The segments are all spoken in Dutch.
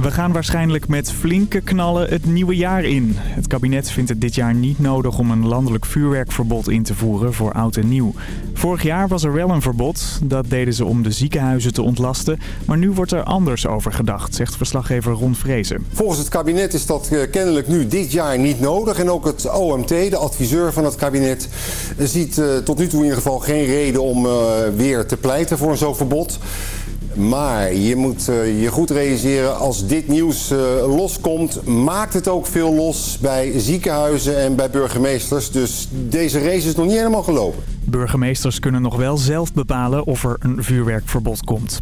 We gaan waarschijnlijk met flinke knallen het nieuwe jaar in. Het kabinet vindt het dit jaar niet nodig om een landelijk vuurwerkverbod in te voeren voor oud en nieuw. Vorig jaar was er wel een verbod. Dat deden ze om de ziekenhuizen te ontlasten. Maar nu wordt er anders over gedacht, zegt verslaggever Ron Vrezen. Volgens het kabinet is dat eh, kennelijk nu dit jaar niet nodig. En ook het OMT, de adviseur van het kabinet, ziet uh, tot nu toe in ieder geval geen reden om uh, weer te pleiten voor zo'n verbod. Maar je moet uh, je goed realiseren, als dit nieuws uh, loskomt, maakt het ook veel los bij ziekenhuizen en bij burgemeesters. Dus deze race is nog niet helemaal gelopen. Burgemeesters kunnen nog wel zelf bepalen of er een vuurwerkverbod komt.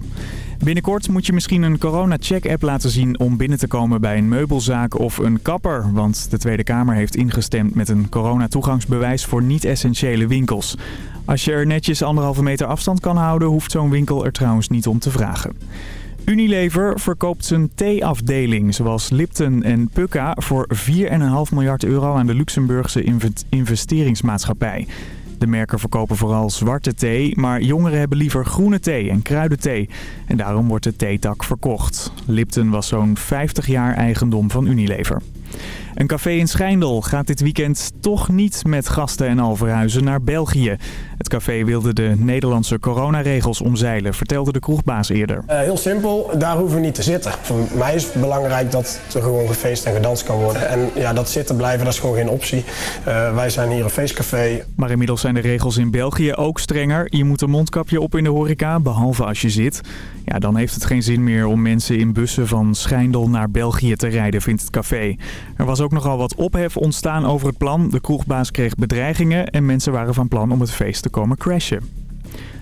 Binnenkort moet je misschien een corona-check-app laten zien om binnen te komen bij een meubelzaak of een kapper. Want de Tweede Kamer heeft ingestemd met een coronatoegangsbewijs voor niet-essentiële winkels. Als je er netjes anderhalve meter afstand kan houden, hoeft zo'n winkel er trouwens niet om te vragen. Unilever verkoopt zijn theeafdeling, zoals Lipton en Pukka, voor 4,5 miljard euro aan de Luxemburgse investeringsmaatschappij. De merken verkopen vooral zwarte thee, maar jongeren hebben liever groene thee en kruidenthee. En daarom wordt de theetak verkocht. Lipton was zo'n 50 jaar eigendom van Unilever. Een café in Schijndel gaat dit weekend toch niet met gasten en al verhuizen naar België. Het café wilde de Nederlandse coronaregels omzeilen, vertelde de kroegbaas eerder. Uh, heel simpel, daar hoeven we niet te zitten. Voor mij is het belangrijk dat er gewoon gefeest en gedanst kan worden. En ja, dat zitten blijven, dat is gewoon geen optie. Uh, wij zijn hier een feestcafé. Maar inmiddels zijn de regels in België ook strenger. Je moet een mondkapje op in de horeca, behalve als je zit. Ja, dan heeft het geen zin meer om mensen in bussen van Schijndel naar België te rijden, vindt het café. Er was ook nogal wat ophef ontstaan over het plan. De kroegbaas kreeg bedreigingen en mensen waren van plan om het feest te komen crashen.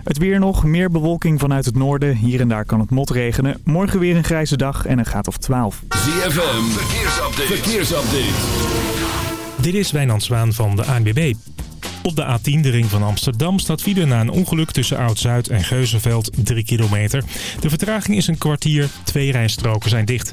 Het weer nog, meer bewolking vanuit het noorden. Hier en daar kan het motregenen. Morgen weer een grijze dag en een graad of 12. ZFM, verkeersupdate. verkeersupdate. Dit is Wijnand Zwaan van de ANWB. Op de A10, de ring van Amsterdam, staat file na een ongeluk tussen Oud-Zuid en Geuzenveld 3 kilometer. De vertraging is een kwartier, twee rijstroken zijn dicht.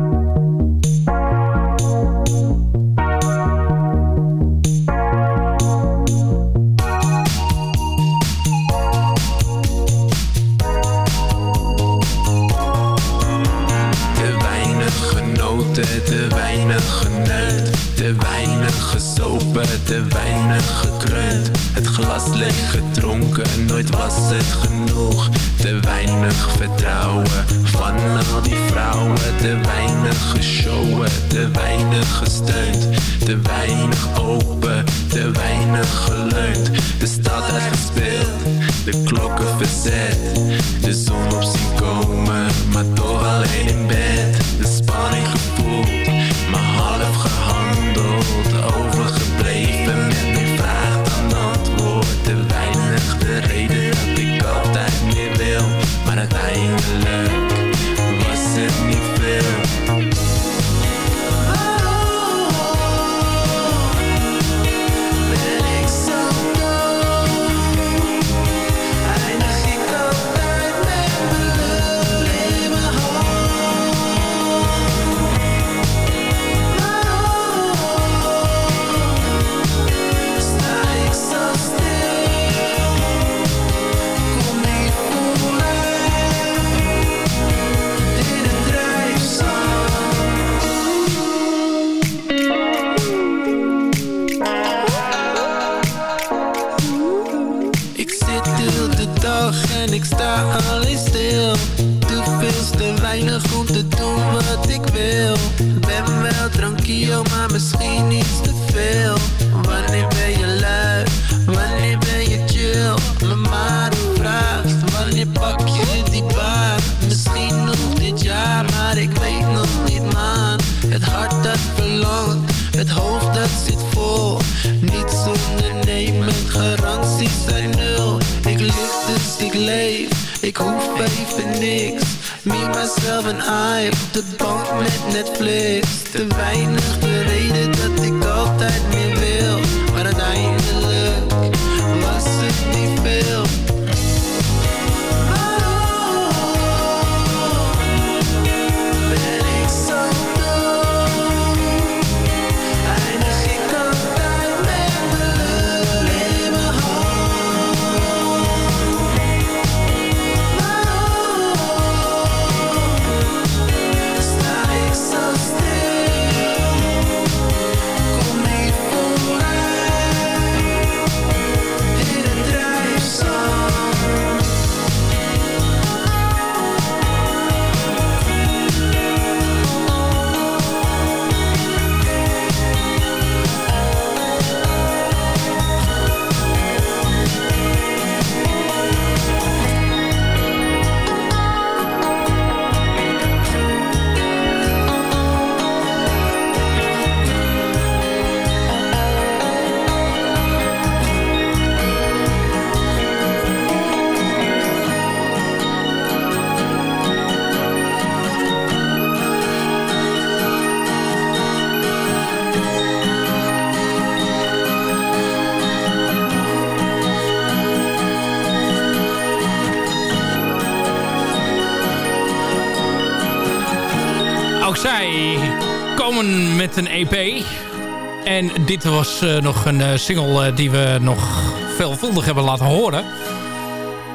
Te weinig gekreund. Het glas leeg gedronken, nooit was het genoeg. Te weinig vertrouwen van al die vrouwen. Te weinig geshowen, te weinig gesteund. Te weinig open, te weinig geleund. De stad uitgespeeld, de klokken verzet. De zon op zien komen, maar toch alleen in bed. De spanning gevoeld, maar half gehandeld. Overgebleven met meer vraag dan antwoord. Te weinig de reden dat ik altijd meer wil. Maar uiteindelijk een EP. En dit was uh, nog een uh, single uh, die we nog veelvuldig hebben laten horen.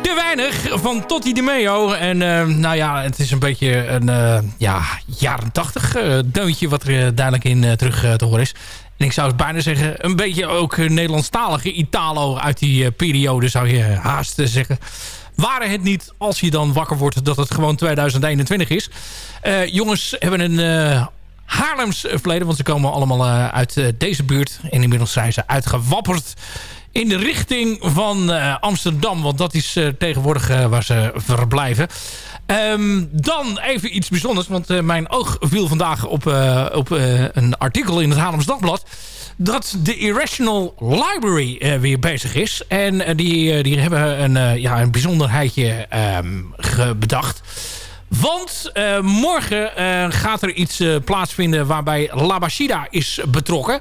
Te weinig van Totti de Meo. En nou ja, het is een beetje een ja, jaren tachtig deuntje wat er duidelijk in terug te horen is. En ik zou het bijna zeggen, een beetje ook Nederlandstalige Italo uit die periode zou je haast zeggen. Waren het niet, als je dan wakker wordt, dat het gewoon 2021 is. Uh, jongens hebben een Haarlems verleden, want ze komen allemaal uh, uit deze buurt. En inmiddels zijn ze uitgewapperd in de richting van Amsterdam. Want dat is tegenwoordig waar ze verblijven. Um, dan even iets bijzonders, want mijn oog viel vandaag op, op een artikel in het Haarlems Dagblad dat de Irrational Library weer bezig is. En die, die hebben een, ja, een bijzonderheidje um, bedacht. Want morgen gaat er iets plaatsvinden waarbij Labashida is betrokken.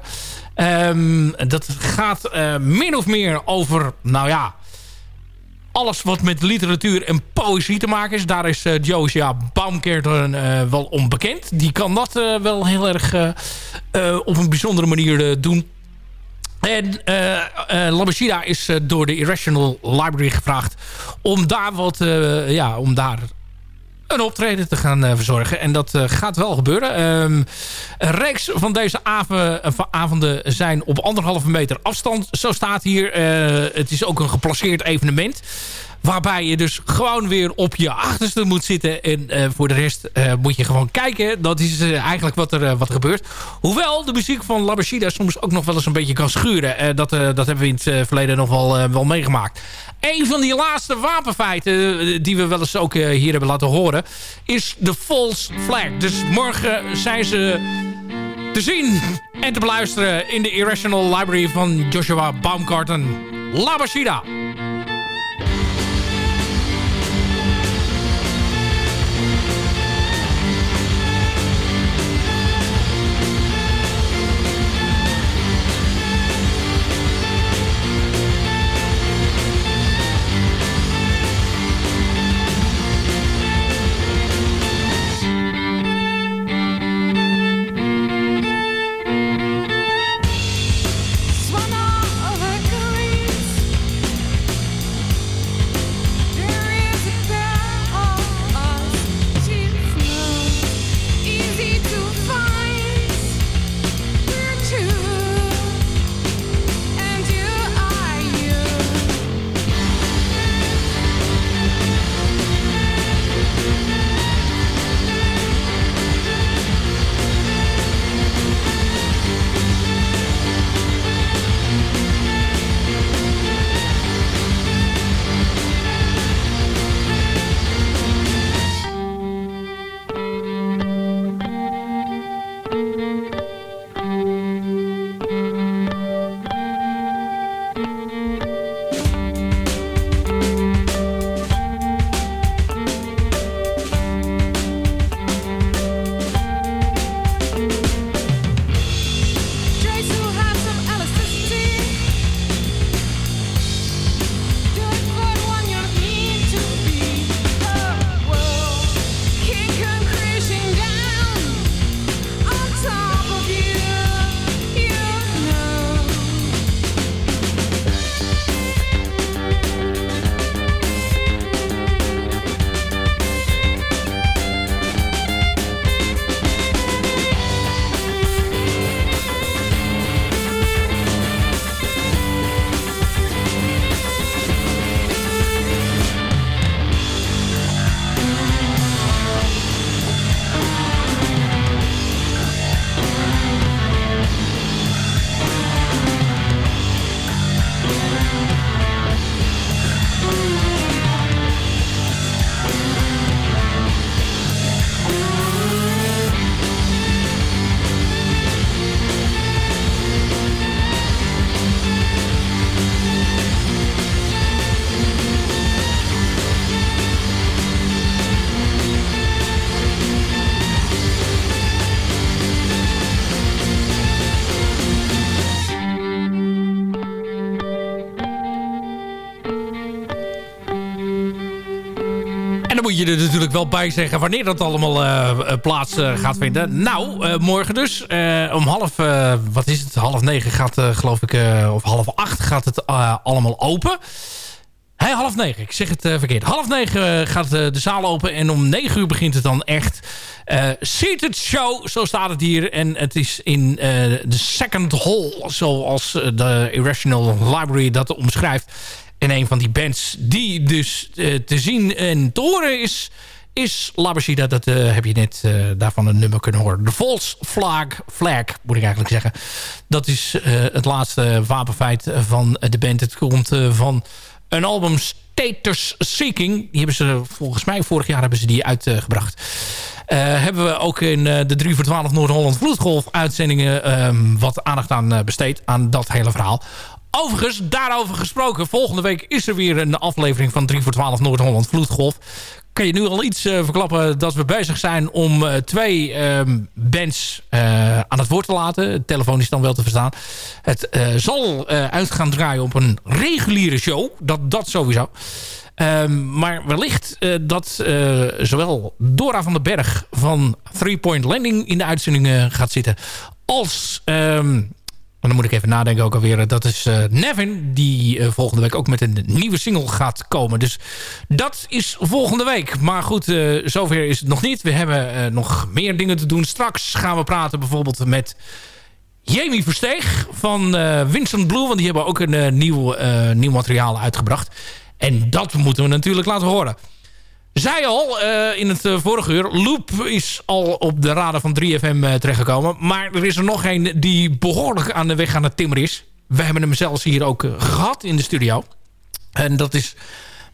Um, dat gaat min of meer over, nou ja alles wat met literatuur en poëzie te maken is. Daar is uh, Josia uh, wel onbekend. Die kan dat uh, wel heel erg op een bijzondere manier doen. En Labashida is door de Irrational Library gevraagd om daar wat, ja, om daar een optreden te gaan uh, verzorgen. En dat uh, gaat wel gebeuren. Um, een reeks van deze avonden, avonden zijn op anderhalve meter afstand. Zo staat hier. Het is ook een geplaceerd evenement. Waarbij je dus gewoon weer op je achterste moet zitten. En uh, voor de rest uh, moet je gewoon kijken. Dat is uh, eigenlijk wat er, wat gebeurt. Hoewel de muziek van Labashida soms ook nog wel eens een beetje kan schuren. dat, dat hebben we in het verleden nog wel, wel meegemaakt. Een van die laatste wapenfeiten die we wel eens ook hier hebben laten horen... is de false flag. Dus morgen zijn ze te zien en te beluisteren... in de Irrational Library van Joshua Baumgarten. Labashida. Moet je er natuurlijk wel bij zeggen wanneer dat allemaal uh, plaats gaat vinden. Nou, morgen dus. om half, wat is het, half negen gaat geloof ik, of half acht gaat het allemaal open. Hey, half negen, ik zeg het verkeerd. Half negen gaat de zaal open en om negen uur begint het dan echt. Seated Show, zo staat het hier. En het is in de second hall, zoals de Irrational Library dat omschrijft. En een van die bands die dus uh, te zien en te horen is... is Labashida. Dat uh, heb je net uh, daarvan een nummer kunnen horen. De False Flag, Flag moet ik eigenlijk zeggen. Dat is het laatste wapenfeit van de band. Het komt van een album Status Seeking. Die hebben ze volgens mij vorig jaar hebben ze die uitgebracht. Hebben we ook in de 3 voor 12 Noord-Holland Vloedgolf uitzendingen um, wat aandacht aan uh, besteed aan dat hele verhaal. Overigens, daarover gesproken. Volgende week is er weer een aflevering van 3 voor 12 Noord-Holland Vloedgolf. Kan je nu al iets uh, verklappen dat we bezig zijn om uh, twee uh, bands uh, aan het woord te laten. De telefoon is dan wel te verstaan. Het zal uit gaan draaien op een reguliere show. Dat, dat sowieso. Um, maar wellicht dat zowel Dora van den Berg van Three Point Landing in de uitzending gaat zitten... als um, dan moet ik even nadenken ook alweer. Dat is uh, Nevin, die uh, volgende week ook met een nieuwe single gaat komen. Dus dat is volgende week. Maar goed, uh, zover is het nog niet. We hebben nog meer dingen te doen. Straks gaan we praten bijvoorbeeld met Jamie Versteeg van Vincent Blue. Want die hebben ook een nieuw, nieuw materiaal uitgebracht. En dat moeten we natuurlijk laten horen. Zij al uh, in het uh, vorige uur. Loop is al op de raden van 3FM uh, terechtgekomen. Maar er is er nog een die behoorlijk aan de weg aan het timmer is. We hebben hem zelfs hier ook gehad in de studio. En dat is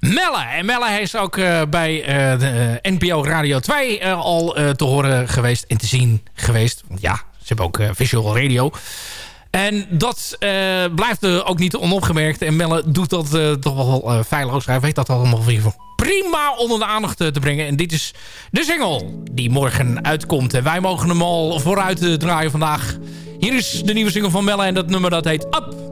Melle. En Melle is ook bij de NPO Radio 2 al te horen geweest en te zien geweest. Want ja, ze hebben ook visual radio. En dat blijft ook niet onopgemerkt. En Melle doet dat toch wel veilig. Hij weet dat allemaal weer prima onder de aandacht te brengen. En dit is de single die morgen uitkomt. En wij mogen hem al vooruit draaien vandaag. Hier is de nieuwe single van Melle en dat nummer dat heet Up.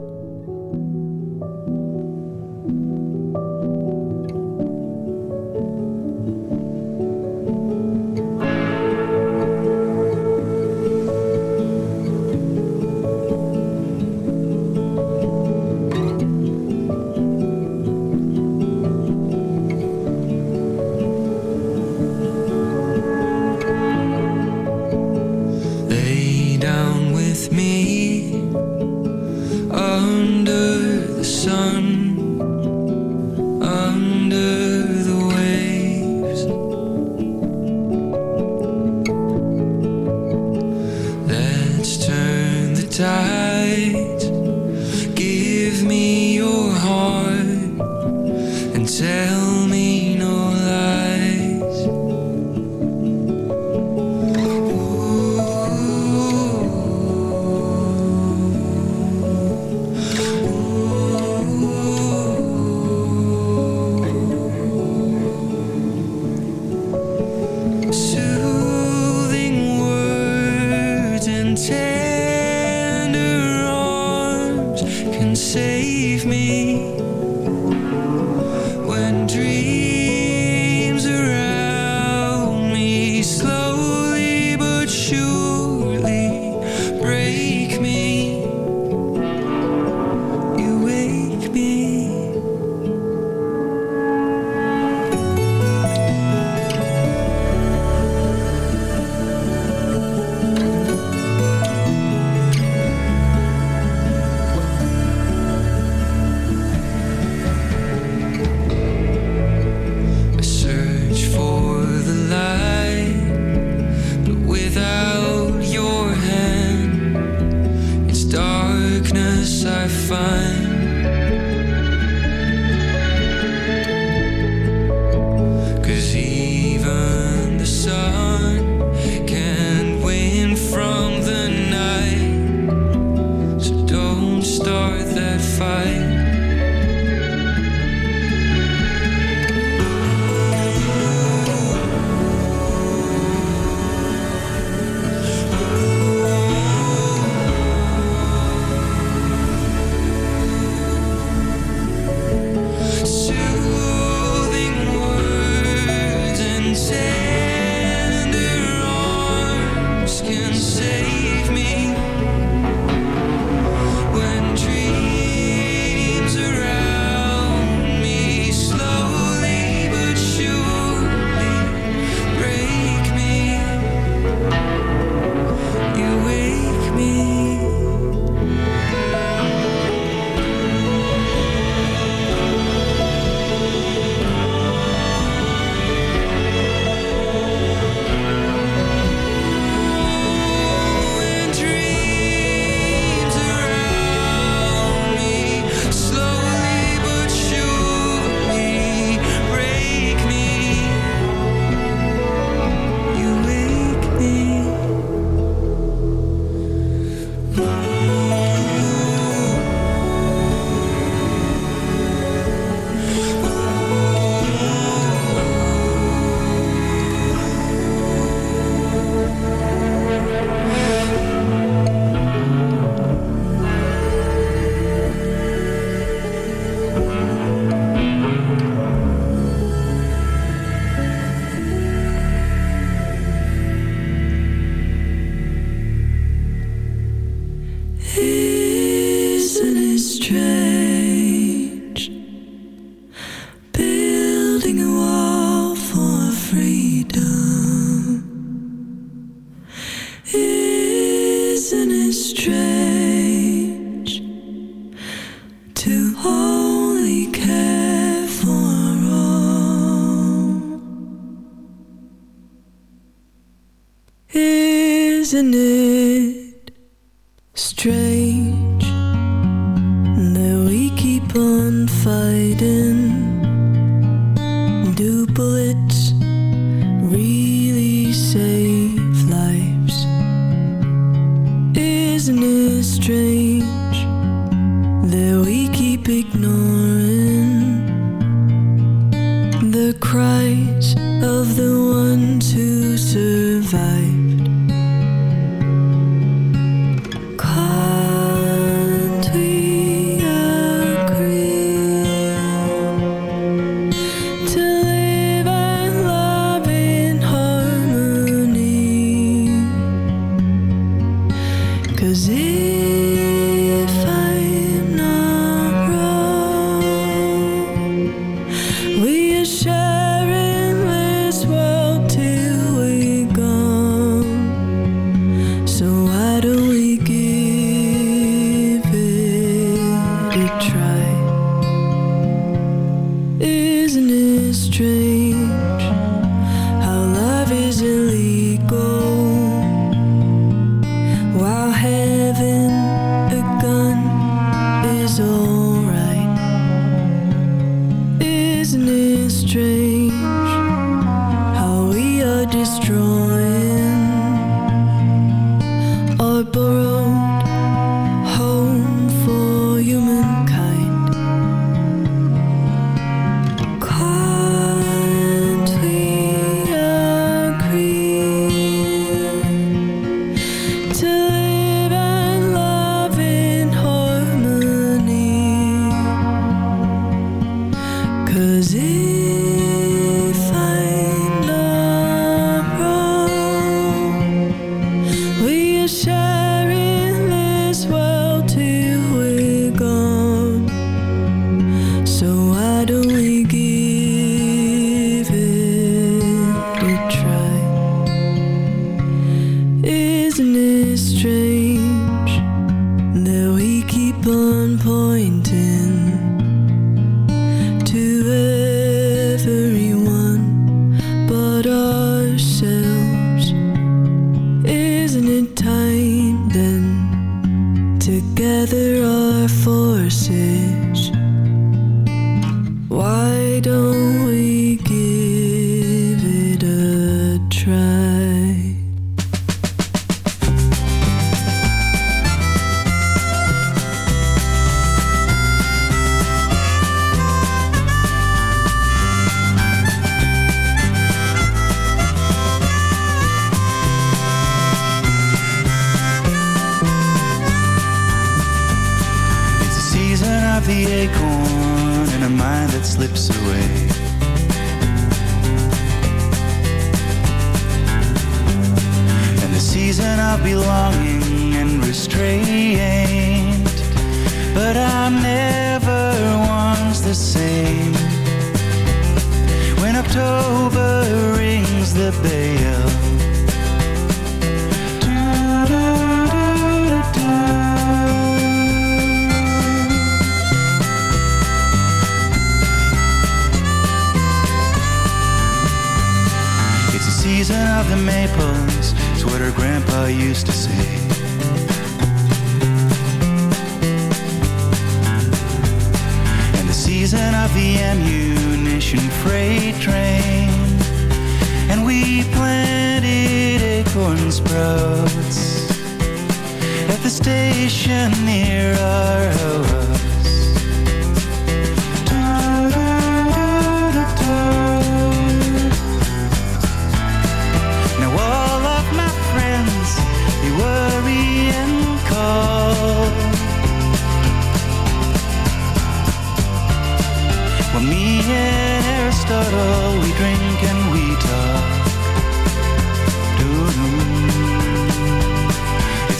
Was it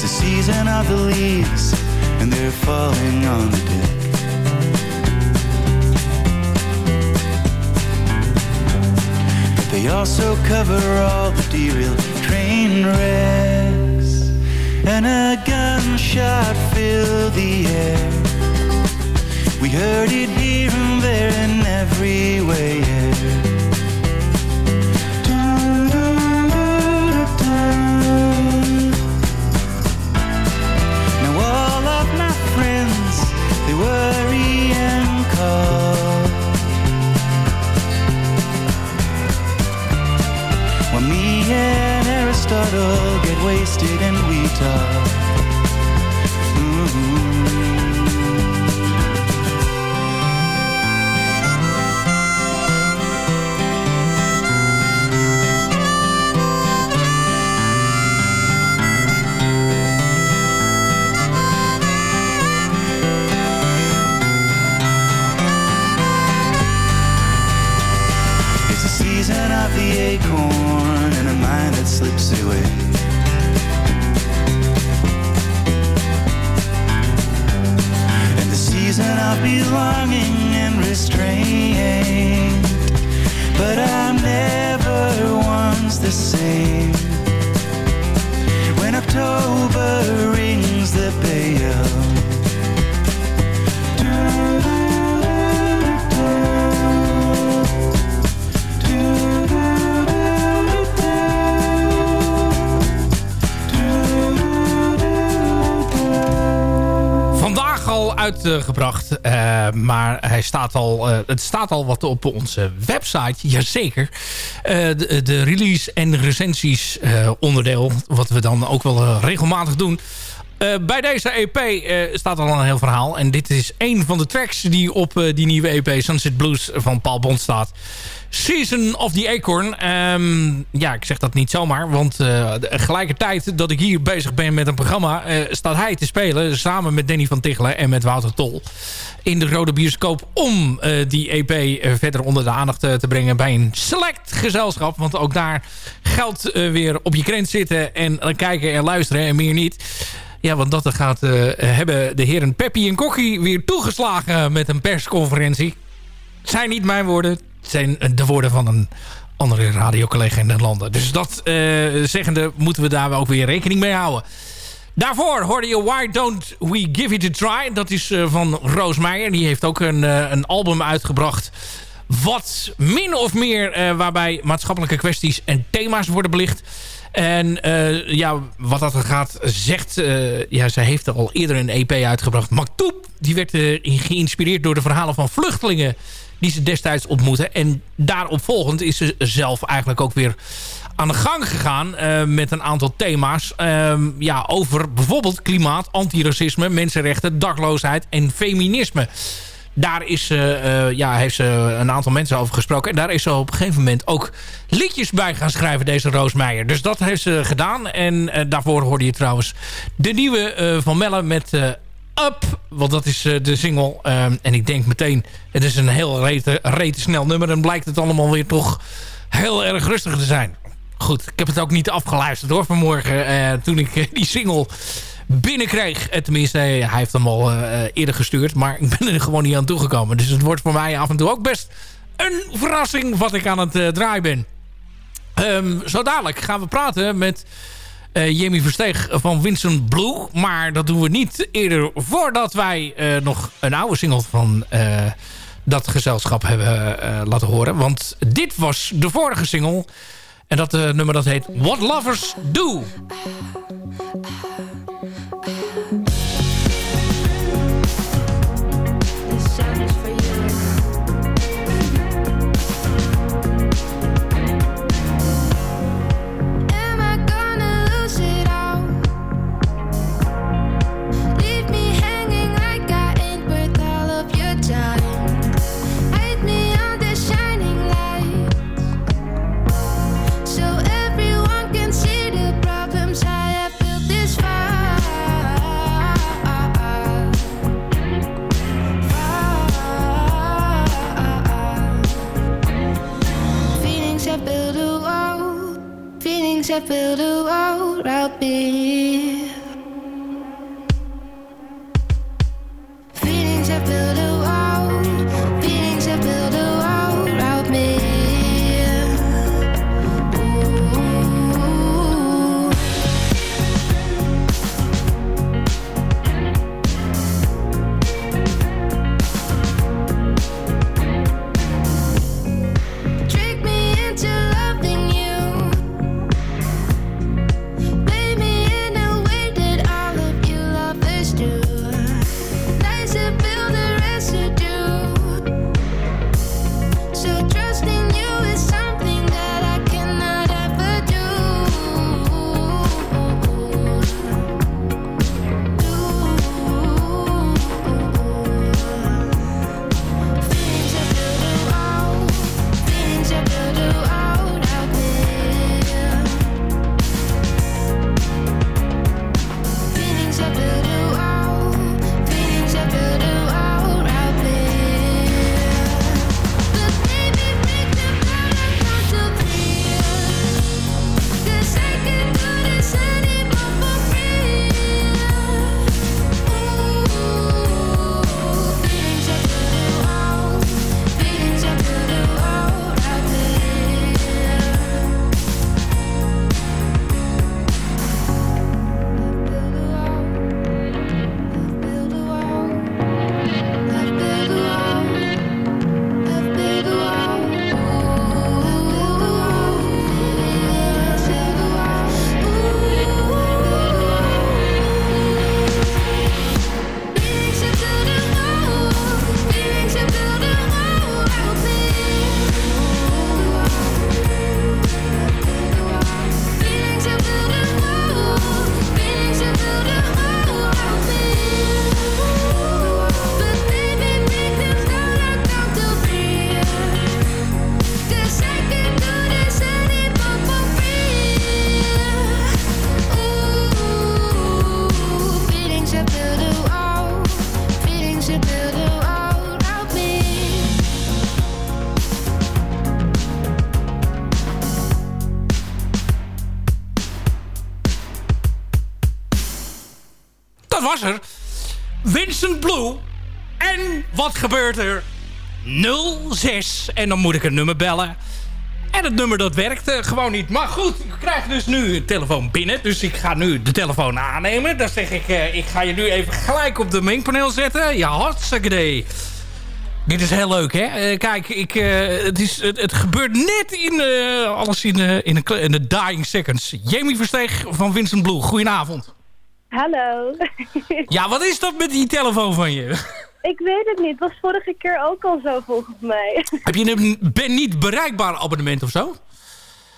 It's the season of the leaves And they're falling on the deck. But they also cover all the derailed train wrecks And a gunshot filled the air. We heard it here and there and everywhere wasted, and we talk. Of belonging and restraint. But I'm never once the same. When October rings the bell. Uitgebracht, eh, maar hij staat al, eh, het staat al wat op onze website, jazeker. Eh de, de release en recensies onderdeel, wat we dan ook wel regelmatig doen. Eh, bij deze EP eh, staat al een heel verhaal. En dit is een van de tracks die op eh, die nieuwe EP Sunset Blues van Paul Bond staat. Season of the Acorn. Ehm, ja, ik zeg dat niet zomaar. Want tegelijkertijd dat ik hier bezig ben met een programma... staat hij te spelen samen met Danny van Tichelen en met Wouter Tol... in de Rode Bioscoop om die EP verder onder de aandacht te brengen... bij een select gezelschap. Want ook daar geldt weer op je krent zitten en kijken en luisteren en meer niet... Ja, want dat gaat, eh, hebben de heren Peppy en Kokkie weer toegeslagen met een persconferentie. Zijn niet mijn woorden, het zijn de woorden van een andere radiocollega in de landen. Dus dat eh, zeggende moeten we daar ook weer rekening mee houden. Daarvoor hoorde je Why Don't We Give It A Try. Dat is eh, van Roos Meijer. Die heeft ook een, een album uitgebracht... wat min of meer waarbij maatschappelijke kwesties en thema's worden belicht... En eh, ja, wat dat gaat, zegt... eh, ja, zij heeft al eerder een EP uitgebracht. Maktoub, die werd eh, geïnspireerd door de verhalen van vluchtelingen... die ze destijds ontmoeten. En daarop volgend is ze zelf eigenlijk ook weer aan de gang gegaan... met een aantal thema's ehm, ja, over bijvoorbeeld klimaat, antiracisme... mensenrechten, dakloosheid en feminisme daar is, eh, eh, ja, heeft ze een aantal mensen over gesproken. En daar is ze op een gegeven moment ook liedjes bij gaan schrijven, deze Roos Meijer. Dus dat heeft ze gedaan. En eh, daarvoor hoorde je trouwens de nieuwe van Melle met Up. Want dat is de single. En ik denk meteen, het is een heel rete, rete snel nummer. En blijkt het allemaal weer toch heel erg rustig te zijn. Goed, ik heb het ook niet afgeluisterd hoor vanmorgen. toen ik die single binnenkreeg. Eh, Tenminste, hij heeft hem al eh, eerder gestuurd. Maar ik ben er gewoon niet aan toegekomen. Dus het wordt voor mij af en toe ook best een verrassing wat ik aan het eh, draaien ben. Ehm, zo dadelijk gaan we praten met eh, Jamie Versteeg van Vincent Blue. Maar dat doen we niet eerder voordat wij eh, nog een oude single van eh, dat gezelschap hebben eh, laten horen. Want dit was de vorige single. En dat eh, nummer dat heet What Lovers Do. Mm-hmm. I build a world around me. Was er. Vincent Blue. En wat gebeurt er? 06. En dan moet ik een nummer bellen. En het nummer dat werkt eh, gewoon niet. Maar goed, ik krijg dus nu een telefoon binnen. Dus ik ga nu de telefoon aannemen. Dan zeg ik, eh, ik ga je nu even gelijk op de mengpaneel zetten. Ja, hartstikke idee. Dit is heel leuk, hè? Eh, kijk, ik, eh, het, is, het, het gebeurt net in alles in, in, kle- in de dying seconds. Jamie Versteeg van Vincent Blue, goedenavond. Hallo. Ja, wat is dat met die telefoon van je? ik weet het niet. Het was vorige keer ook al zo volgens mij. Heb je een ben niet bereikbaar abonnement of zo?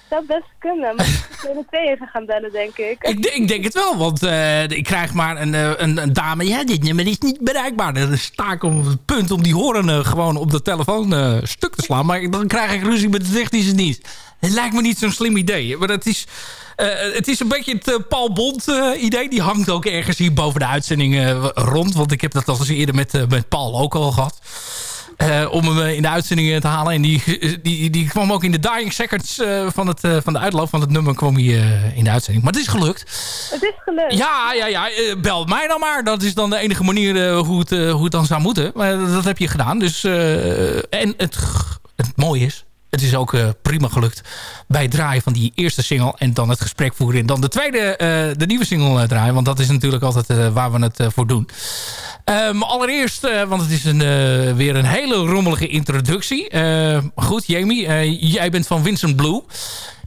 zou best kunnen. Maar ik moet de twee even gaan bellen, denk ik. Ik, de- ik denk het wel, want eh, ik krijg maar een, eh, een, een dame. Ja, dit nummer is niet bereikbaar. Dan sta ik op het punt om die horen eh, gewoon op de telefoon stuk te slaan. Maar dan krijg ik ruzie met de technische dienst. Het lijkt me niet zo'n slim idee. Maar het is, eh, het is een beetje het eh, Paul Bond eh, idee. Die hangt ook ergens hier boven de uitzending eh, rond. Want ik heb dat al eens eerder met, met Paul ook al gehad. Eh, om hem in de uitzendingen te halen. En die, die, die kwam ook in de dying seconds van, het, van de uitloop van het nummer kwam hij eh, in de uitzending. Maar het is gelukt. Het is gelukt. Ja, ja, ja. bel mij dan maar. Dat is dan de enige manier hoe, het, hoe het dan zou moeten. Maar dat heb je gedaan. Dus, en het, het mooie is... Het is ook eh, prima gelukt bij het draaien van die eerste single. En dan het gesprek voeren. En dan de tweede, eh, de nieuwe single eh, draaien. Want dat is natuurlijk altijd waar we het voor doen. Ehm, allereerst, want het is een, weer een hele rommelige introductie. Eh, goed, Jamie, jij bent van Vincent Blue.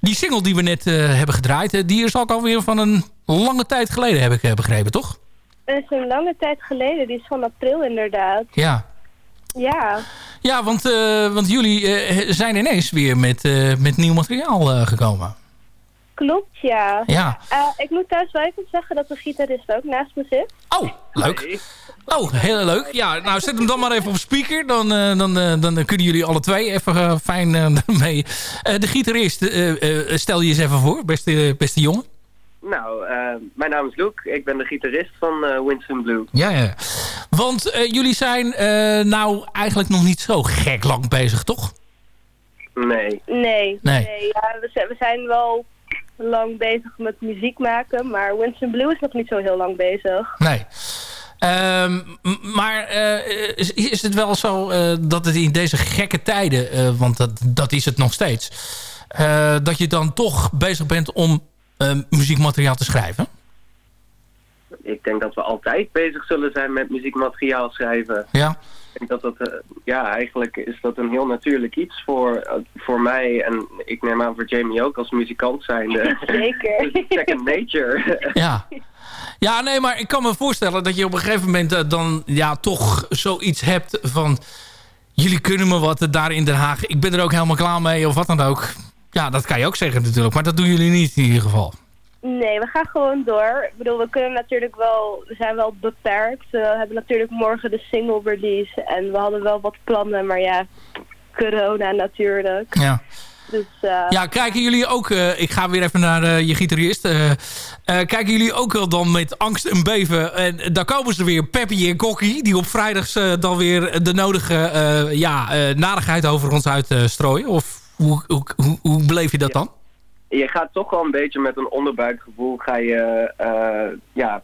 Die single die we net hebben gedraaid, die is ook alweer van een lange tijd geleden, heb ik begrepen, toch? Het is een lange tijd geleden. Die is van april inderdaad. Ja. Ja. Ja, want, eh, want jullie eh, zijn ineens weer met, eh, met nieuw materiaal eh, gekomen. Klopt, ja. Ja. Eh, ik moet thuis wel even zeggen dat de gitarist ook naast me zit. Oh, leuk. Oh, heel leuk. Ja, nou zet hem dan maar even op speaker. Dan, eh, dan, eh, dan kunnen jullie alle twee even fijn mee. Eh, de gitarist, eh, eh, stel je eens even voor, beste, beste jongen. Nou, eh, mijn naam is Luke. Ik ben de gitarist van eh Winston Blue. Ja, ja. Want eh, jullie zijn eh, nou eigenlijk nog niet zo gek lang bezig, toch? Nee. Nee. Nee. ja, we, zijn, we zijn wel lang bezig met muziek maken. Maar Winston Blue is nog niet zo heel lang bezig. Nee. Ehm, maar eh, is, is het wel zo eh, dat het in deze gekke tijden, eh, want dat, dat is het nog steeds, eh, dat je dan toch bezig bent om muziekmateriaal te schrijven? Ik denk dat we altijd bezig zullen zijn met muziekmateriaal schrijven. Ja. Ik denk dat dat, eh, ja, eigenlijk is dat een heel natuurlijk iets voor, eh, voor mij. En ik neem aan voor Jamie ook als muzikant zijnde. Zeker. Second nature. Ja. Ja, nee, maar ik kan me voorstellen dat je op een gegeven moment eh, dan ja, toch zoiets hebt van... Jullie kunnen me wat daar in Den Haag. Ik ben er ook helemaal klaar mee of wat dan ook. Ja, dat kan je ook zeggen natuurlijk. Maar dat doen jullie niet in ieder geval. Nee, we gaan gewoon door. Ik bedoel, we kunnen natuurlijk wel, we zijn wel beperkt. We hebben natuurlijk morgen de single release en we hadden wel wat plannen, maar ja, corona natuurlijk. Ja. Dus eh, Ja, kijken jullie ook... eh, ik ga weer even naar eh, je gitarist. kijken jullie ook wel dan met angst en beven... en daar komen ze weer, Peppy en Kokkie... die op vrijdags dan weer de nodige ja, narigheid over ons uitstrooien? of hoe, hoe, hoe, hoe beleef je dat dan? je gaat toch wel een beetje met een onderbuikgevoel ga je, eh, ja,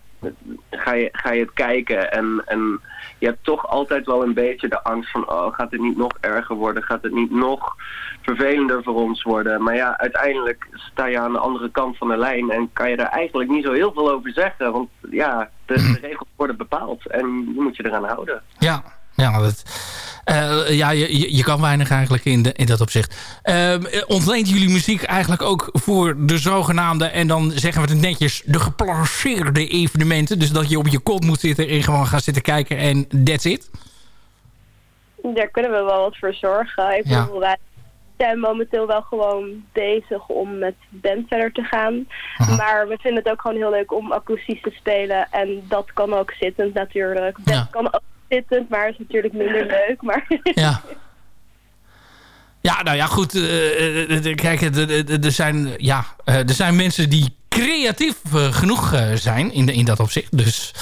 ga je, ga je het kijken. En, en je hebt toch altijd wel een beetje de angst van, oh, gaat het niet nog erger worden? Gaat het niet nog vervelender voor ons worden? Maar ja, uiteindelijk sta je aan de andere kant van de lijn en kan je daar eigenlijk niet zo heel veel over zeggen. Want ja, de, de regels worden bepaald en je moet je eraan houden. Ja, ja, dat, eh, ja je, je- kan weinig eigenlijk in, de, in dat opzicht. Ehm, eh, ontleent jullie muziek eigenlijk ook voor de zogenaamde... en dan zeggen we het netjes, de geplaceerde evenementen? Dus dat je op je kont moet zitten en gewoon gaat zitten kijken en that's it? daar kunnen we wel wat voor zorgen. Ik Ja. bedoel, wij zijn momenteel wel gewoon bezig om met band verder te gaan. Maar we vinden het ook gewoon heel leuk om akoestisch te spelen. En dat kan ook zittend natuurlijk. Dat kan ook zittend, maar is natuurlijk minder leuk. Maar Ja. Ja, nou ja, goed. eh, eh, eh, kijk, er- zijn, ja, er zijn mensen die creatief genoeg zijn in, de, in dat opzicht. Dus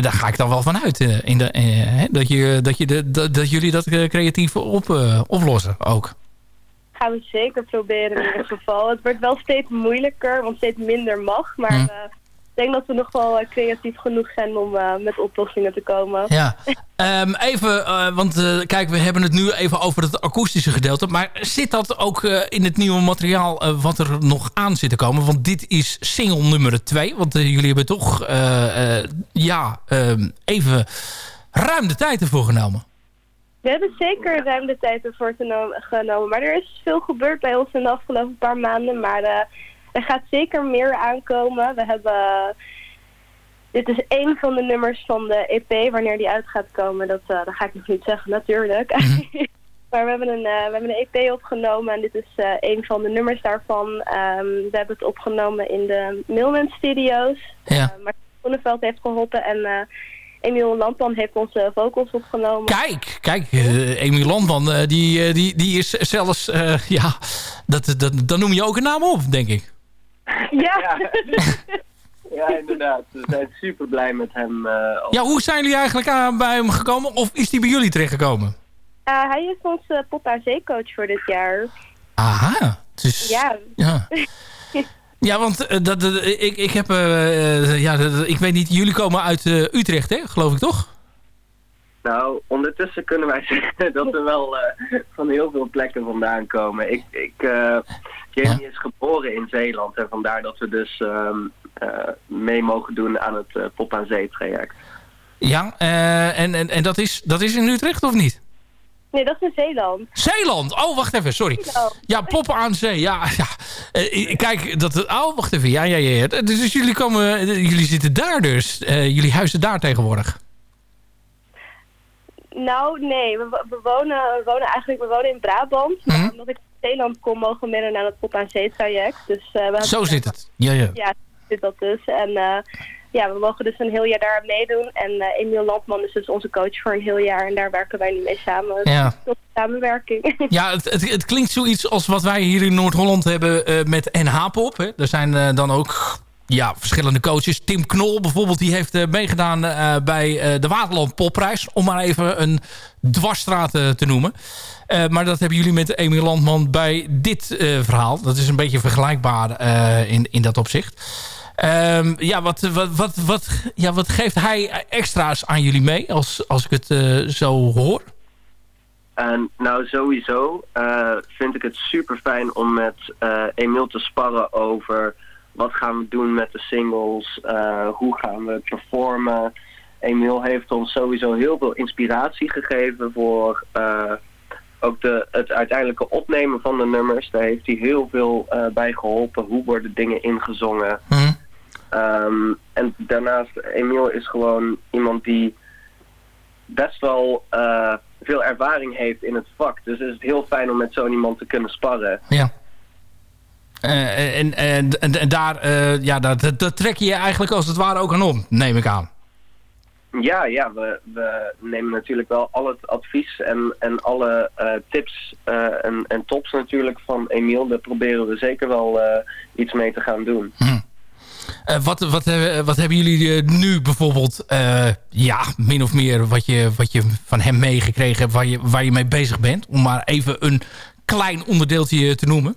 daar ga ik dan wel van uit. in de, dat, je, dat, je de, dat, dat jullie dat creatief op, oplossen ook. gaan we zeker proberen in ieder geval. Het wordt wel steeds moeilijker, want steeds minder mag. Maar Hm. Ik denk dat we nog wel eh, creatief genoeg zijn om eh, met oplossingen te komen. Ja. Ehm, even, eh, want kijk, we hebben het nu even over het akoestische gedeelte. Maar zit dat ook in het nieuwe materiaal wat er nog aan zit te komen? Want dit is single nummer 2. Want jullie hebben toch ja, ehm, even ruim de tijd ervoor genomen. We hebben zeker ruim de tijd ervoor geno- genomen. Maar er is veel gebeurd bij ons in de afgelopen paar maanden. Maar er gaat zeker meer aankomen. We hebben... Dit is één van de nummers van de EP. Wanneer die uit gaat komen, dat, dat ga ik nog niet zeggen natuurlijk. maar we hebben, een, eh, we hebben een EP opgenomen en dit is eh een van de nummers daarvan. Ehm, we hebben het opgenomen in de Milman Studios. Ja. Uh, maar Groeneveld heeft geholpen en Emiel Landman heeft onze vocals opgenomen. Kijk, kijk, eh Emiel Landman, die, die, die is zelfs, ja, dat, dat, dan noem je ook een naam op, denk ik. Ja. Ja, inderdaad. We zijn super blij met hem. eh, Ja, hoe zijn jullie eigenlijk aan, bij hem gekomen? Of is die bij jullie terechtgekomen? Eh, hij is onze Pop coach voor dit jaar. Aha, dus... Ja. Ja. Ja, want eh, dat, dat- ik, ik heb... ja, dat- ik weet niet, jullie komen uit eh, Utrecht, hè? Geloof ik toch? Nou, ondertussen kunnen wij zeggen dat we wel eh, van heel veel plekken vandaan komen. Ik, ik, Jamie is geboren in Zeeland en vandaar dat we dus ehm, eh, mee mogen doen aan het eh, Pop aan Zee traject. Ja, eh, en, en, en dat, is, dat is in Utrecht of niet? Nee, dat is in Zeeland. Zeeland! Oh, wacht even, sorry. Zeeland. Ja, Poppen aan Zee, ja. ja. Eh, kijk, dat, oh, wacht even. Ja, ja, ja. ja. Dus jullie, komen, jullie zitten daar dus. Eh, jullie huizen daar tegenwoordig. Nou, nee. We, we wonen, we wonen eigenlijk we wonen in Brabant. Mhm. Maar omdat ik Zeeland kom, mogen meedoen aan het Pop aan Zee traject. Dus, eh, we Zo zit het. Ja, ja. Ja, zit dat dus. En eh, ja, we mogen dus een heel jaar daar meedoen. En eh Emiel Landman is dus onze coach voor een heel jaar. En daar werken wij nu mee samen. Ja. Tot samenwerking. Ja, het, het, het klinkt zoiets als wat wij hier in Noord-Holland hebben eh, met NH-pop. Er zijn dan ook ja, verschillende coaches. Tim Knol bijvoorbeeld, die heeft eh, meegedaan eh, bij eh, de Waterland Popprijs. Om maar even een dwarsstraat te noemen. Maar dat hebben jullie met Emiel Landman bij dit verhaal. Dat is een beetje vergelijkbaar in, in dat opzicht. Ehm, ja, wat, wat, wat, wat, ja, wat geeft hij extra's aan jullie mee als, als ik het zo hoor? En nou, sowieso vind ik het super fijn om met Emiel te sparren over wat gaan we doen met de singles, eh, hoe gaan we performen. Emiel heeft ons sowieso heel veel inspiratie gegeven voor eh, ook de, het uiteindelijke opnemen van de nummers. Daar heeft hij heel veel eh, bij geholpen. Hoe worden dingen ingezongen? Ehm, en daarnaast, Emiel is gewoon iemand die best wel veel ervaring heeft in het vak. Dus het is heel fijn om met zo'n iemand te kunnen sparren. Ja. Eh, en, en, en, daar, eh, ja, dat, dat, trek je je eigenlijk als het ware ook aan om, neem ik aan. Ja, ja we, we nemen natuurlijk wel al het advies en, en alle eh, tips en, en tops natuurlijk van Emiel. Daar proberen we zeker wel iets mee te gaan doen. Eh, wat, wat, hebben- wat hebben jullie nu bijvoorbeeld, ja, min of meer wat je, wat je van hem meegekregen hebt, waar je, waar je mee bezig bent? Om maar even een klein onderdeeltje te noemen.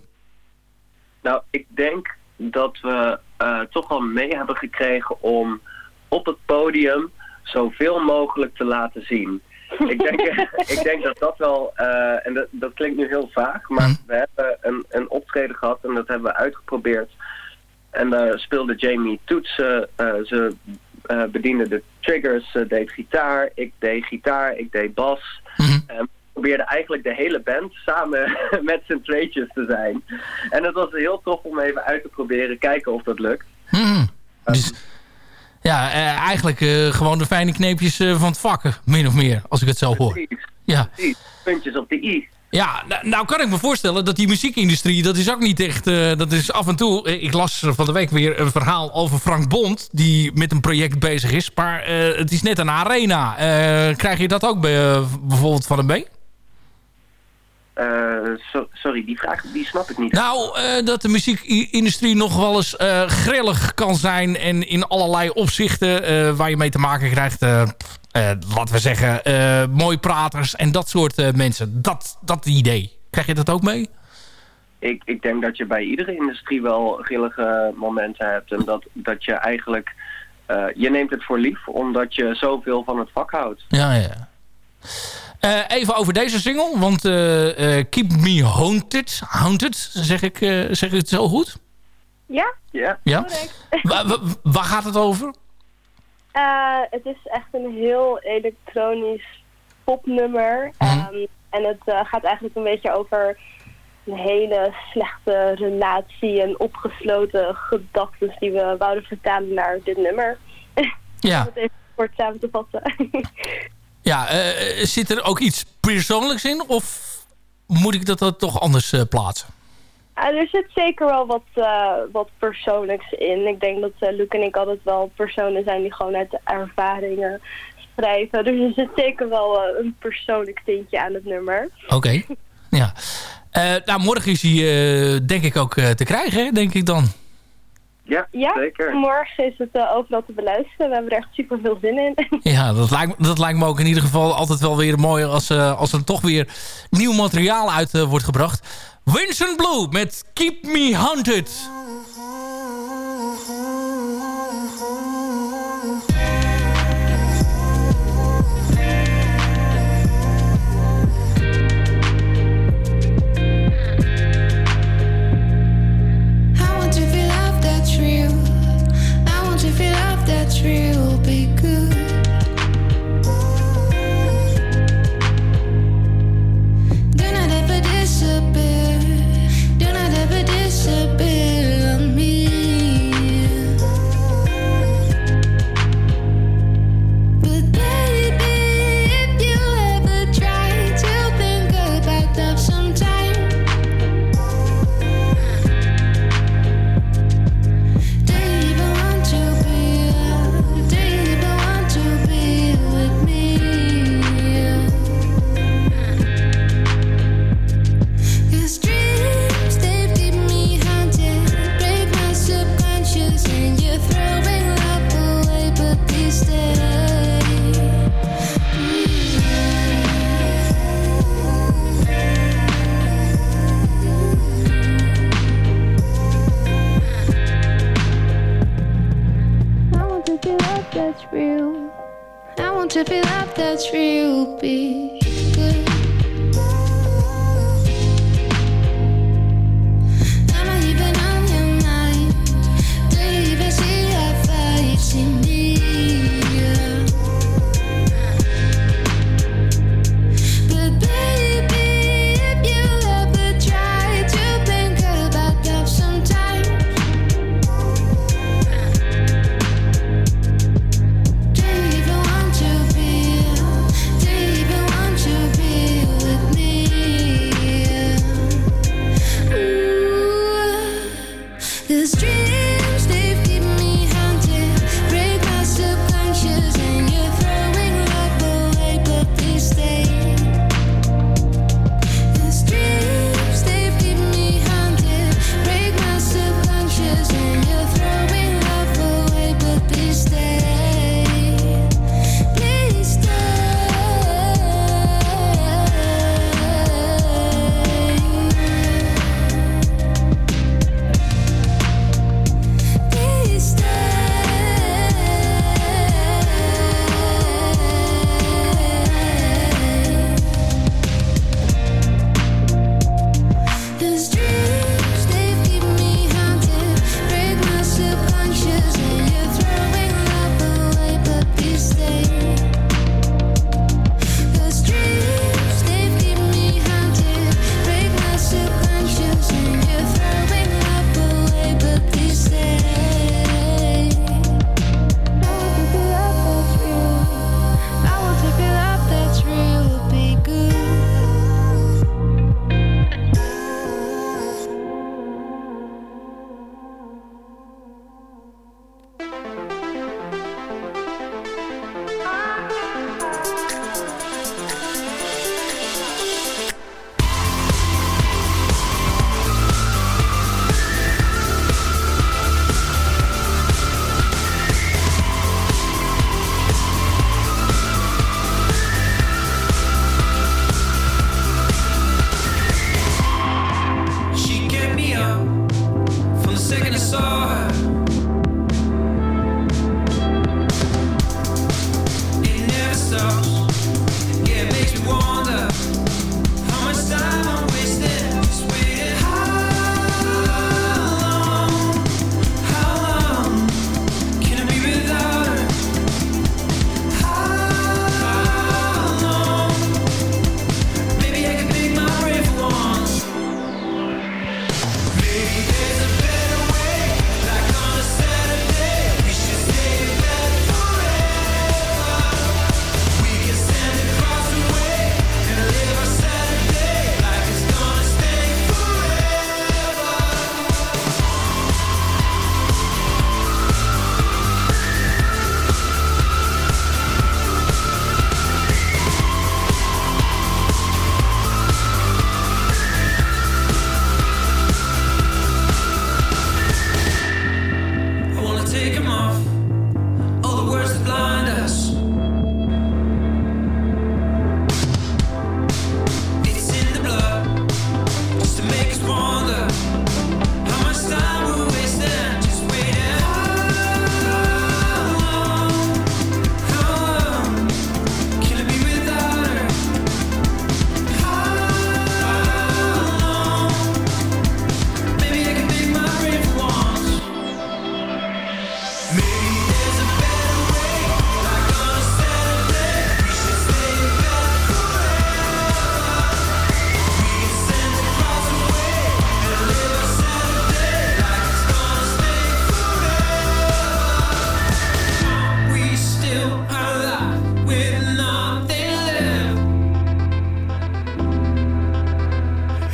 Nou, ik denk dat we eh, toch wel mee hebben gekregen om op het podium zoveel mogelijk te laten zien. ik, denk, ik denk dat dat wel, eh, en dat, dat klinkt nu heel vaag, maar we hebben een, een optreden gehad en dat hebben we uitgeprobeerd. En daar speelde Jamie toetsen, eh, ze eh, bediende de triggers, ze deed gitaar, ik deed gitaar, ik deed bas. En we probeerden eigenlijk de hele band samen met z'n tweetjes te zijn. En het was heel tof om even uit te proberen, kijken of dat lukt. Hmm. Dus, ja, eh, eigenlijk eh, gewoon de fijne kneepjes eh, van het vak, min of meer, als ik het zo hoor. Ja. Precies, puntjes op de i. Ja, nou, nou kan ik me voorstellen dat die muziekindustrie, dat is ook niet echt, dat is af en toe, ik las van de week weer een verhaal over Frank Bond, die met een project bezig is, maar het is net een arena. Krijg je dat ook bij, bijvoorbeeld van een B? Eh, so- sorry, die vraag die snap ik niet. Nou, eh, dat de muziekindustrie nog wel eens eh, grillig kan zijn en in allerlei opzichten waar je mee te maken krijgt, laten we zeggen, mooi praters en dat soort mensen. Dat, dat idee. Krijg je dat ook mee? ik, ik denk dat je bij iedere industrie wel grillige momenten hebt. En dat, dat je eigenlijk... je neemt het voor lief, omdat je zoveel van het vak houdt. Ja, ja. Eh, even over deze single, want eh, eh, Keep Me Haunted, Haunted zeg, ik, eh, zeg ik het zo goed? Ja, Ja. Ja. Wa- wa- waar gaat het over? Eh, het is echt een heel elektronisch popnummer. Ehm, en het eh, gaat eigenlijk een beetje over een hele slechte relatie en opgesloten gedachten die we wouden vertalen naar dit nummer. Ja. Om het even kort samen te vatten. Ja, eh, zit er ook iets persoonlijks in? Of moet ik dat, dat toch anders eh, plaatsen? Er zit zeker wel wat, eh, wat persoonlijks in. Ik denk dat eh, Luc en ik altijd wel personen zijn die gewoon uit de ervaringen schrijven. Dus er zit zeker wel eh, een persoonlijk tintje aan het nummer. Oké, ja. Eh, nou, morgen is hij eh, denk ik ook eh, te krijgen, denk ik dan. Ja, Ja, zeker. morgen is het eh, overal te beluisteren. We hebben er echt super veel zin in. Ja, dat lijkt, me- dat lijkt me ook in ieder geval altijd wel weer mooi als, eh, als er toch weer nieuw materiaal uit eh, wordt gebracht. Vincent Blue met Keep Me Haunted.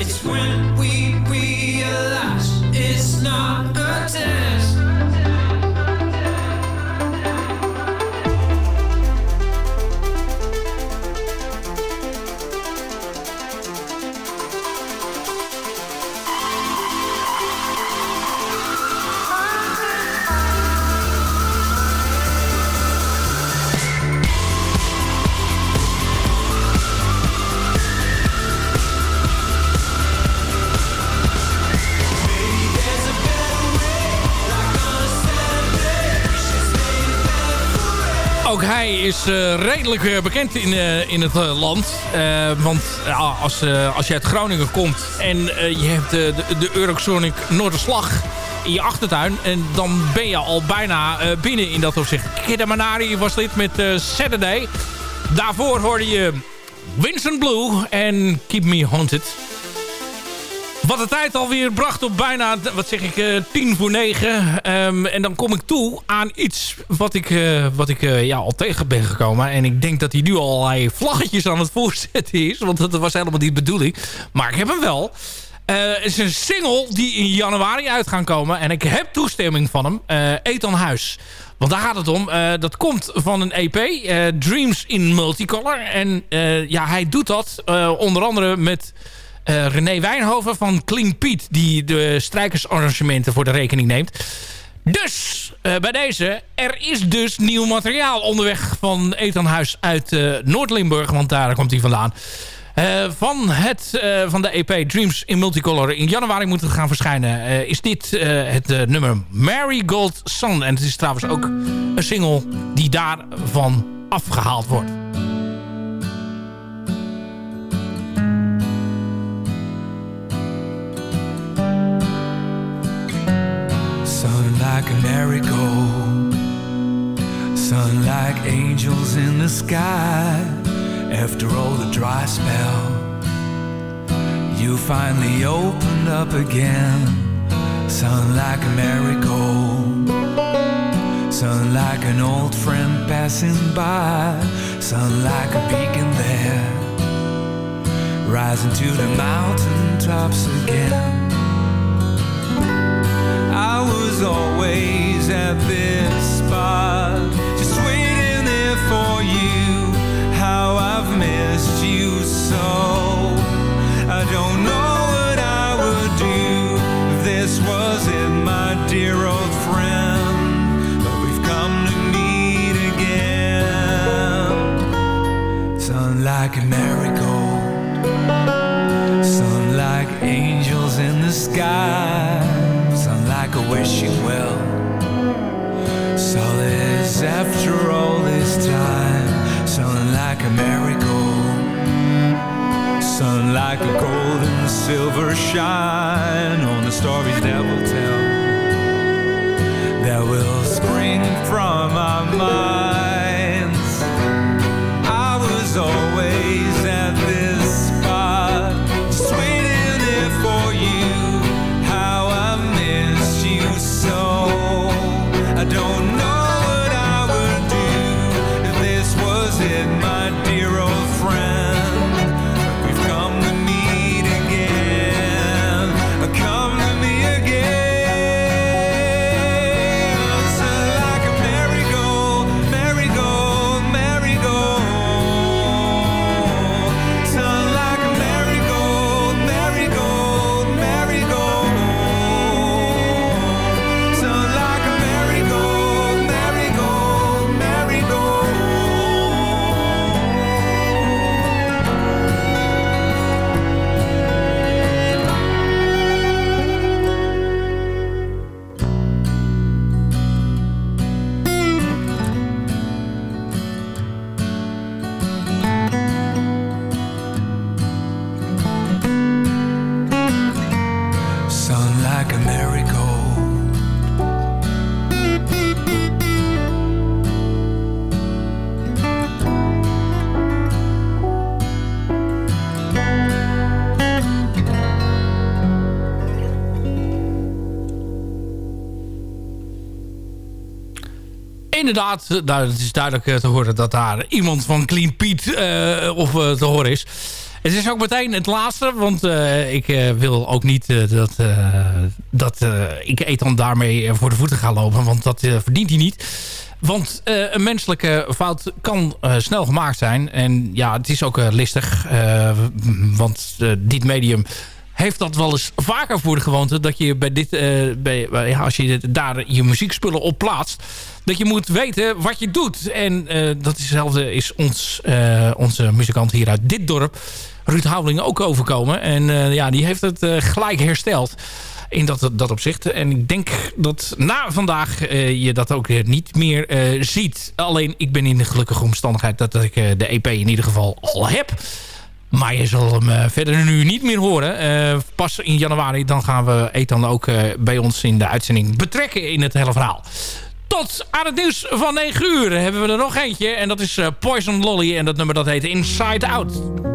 It's when we realize it's not a test. Is eh, redelijk eh, bekend in, eh, in het land. Want als, als je uit Groningen komt en je hebt de, de, Eurosonic Noorderslag in je achtertuin... en dan ben je al bijna binnen in dat opzicht. Kidda Manari was dit met Saturday. Daarvoor hoorde je Vincent Blue en Keep Me Haunted. Wat de tijd alweer bracht op bijna, wat zeg ik, eh, tien voor negen. Ehm, en dan kom ik toe aan iets wat ik, eh, wat ik eh, ja, al tegen ben gekomen. En ik denk dat hij nu al vlaggetjes aan het voorzetten is. Want dat was helemaal niet de bedoeling. Maar ik heb hem wel. Het is een single die in januari uit gaan komen. En ik heb toestemming van hem. Ethan Huis. Want daar gaat het om. Dat komt van een EP. Dreams in Multicolor. En ja, hij doet dat onder andere met... eh, René Wijnhoven van Clean Piet... die de strijkersarrangementen voor de rekening neemt. Dus eh, bij deze, er is dus nieuw materiaal onderweg van Ethan Huis uit eh, Noord-Limburg. Want daar komt hij vandaan. Van, het, van de EP Dreams in Multicolor. In januari moet het gaan verschijnen. Is dit het nummer Marigold Sun. En het is trouwens ook een single die daarvan afgehaald wordt. Like a marigold, sun like angels in the sky. After all the dry spell, you finally opened up again. Sun like a marigold, sun like an old friend passing by, sun like a beacon there, rising to the mountain tops again. Was always at this spot, just waiting there for you. How I've missed you so. I don't know what I would do if this wasn't my dear old friend. But we've come to meet again. Sun like a marigold, sun like angels in the sky, after all this time, sun like a marigold, sun like a gold and silver shine on the stories that will tell, that will spring from our minds. Inderdaad, uh, nou, het is duidelijk uh, te horen dat daar iemand van Clean Pete uh, of te horen is. Het is ook meteen het laatste, want ik wil ook niet dat, dat ik Ethan daarmee voor de voeten ga lopen. Want dat verdient hij niet. Want een menselijke fout kan snel gemaakt zijn. En ja, het is ook listig. want dit medium heeft dat wel eens vaker voor de gewoonte... dat je bij dit, bij, ja, als je daar je muziekspullen op plaatst... dat je moet weten wat je doet. En dat is ons, onze muzikant hier uit dit dorp... Ruud Houweling ook overkomen. En ja, die heeft het gelijk hersteld in dat, dat opzicht. En ik denk dat na vandaag uh, je dat ook niet meer uh, ziet. Alleen ik ben in de gelukkige omstandigheid dat ik uh, de EP in ieder geval al heb. Maar je zal hem verder nu niet meer horen. pas in januari dan gaan we Ethan ook bij ons in de uitzending betrekken in het hele verhaal. Tot aan het nieuws van 9 uur hebben we er nog eentje. En dat is Poison Lolly. En dat nummer dat heet Inside Out.